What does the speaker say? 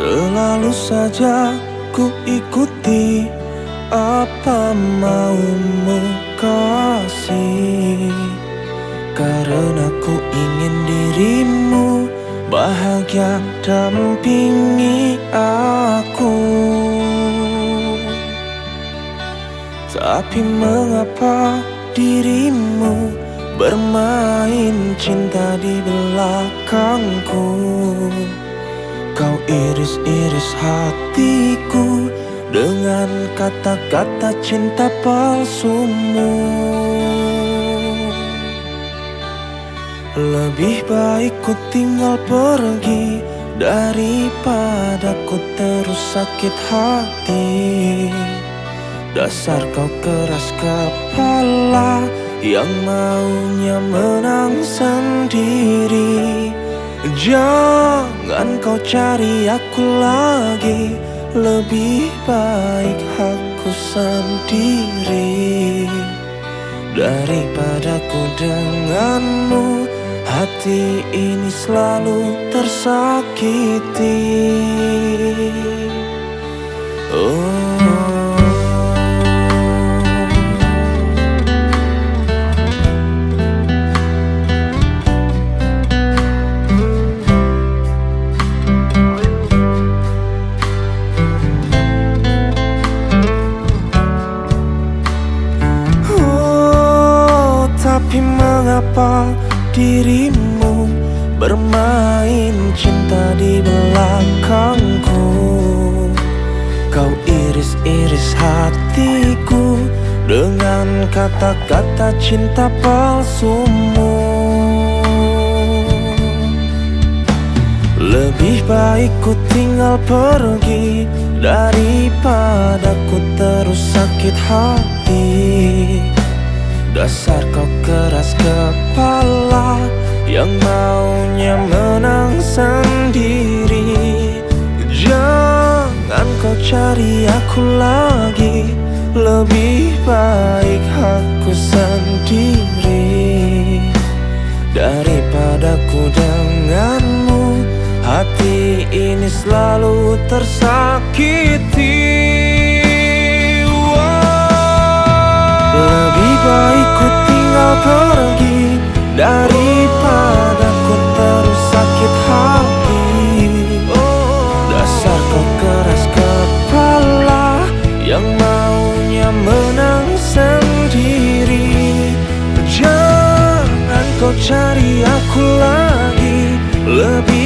Selalu saja ku ikuti apa maumu kasih. Karena ku ingin dirimu bahagia dampingi aku. Tapi mengapa dirimu bermain cinta di belakangku iris-iris hatiku dengan kata-kata cinta palsumu. Lebih baik ku tinggal pergi Daripada ku terus sakit hati. Dasar kau keras kepala Yang maunya menang sendiri Jangan kau cari aku lagi. Lebih baik aku sendiri. Daripada ku denganmu Hati ini selalu tersakiti. Oh Tapi mengapa dirimu bermain cinta di belakangku? Kau iris-iris hatiku dengan kata-kata cinta palsumu. Lebih baik ku tinggal pergi daripada ku terus sakit hati Dasar kau keras kepala Yang maunya menang sendiri. Jangan kau cari aku lagi. Lebih baik aku sendiri. Daripada ku denganmu Hati ini selalu tersakiti pergi Daripada ku terus sakit hati. Dasar kau keras kepala Yang maunya menang sendiri. Jangan kau cari aku lagi. Lebih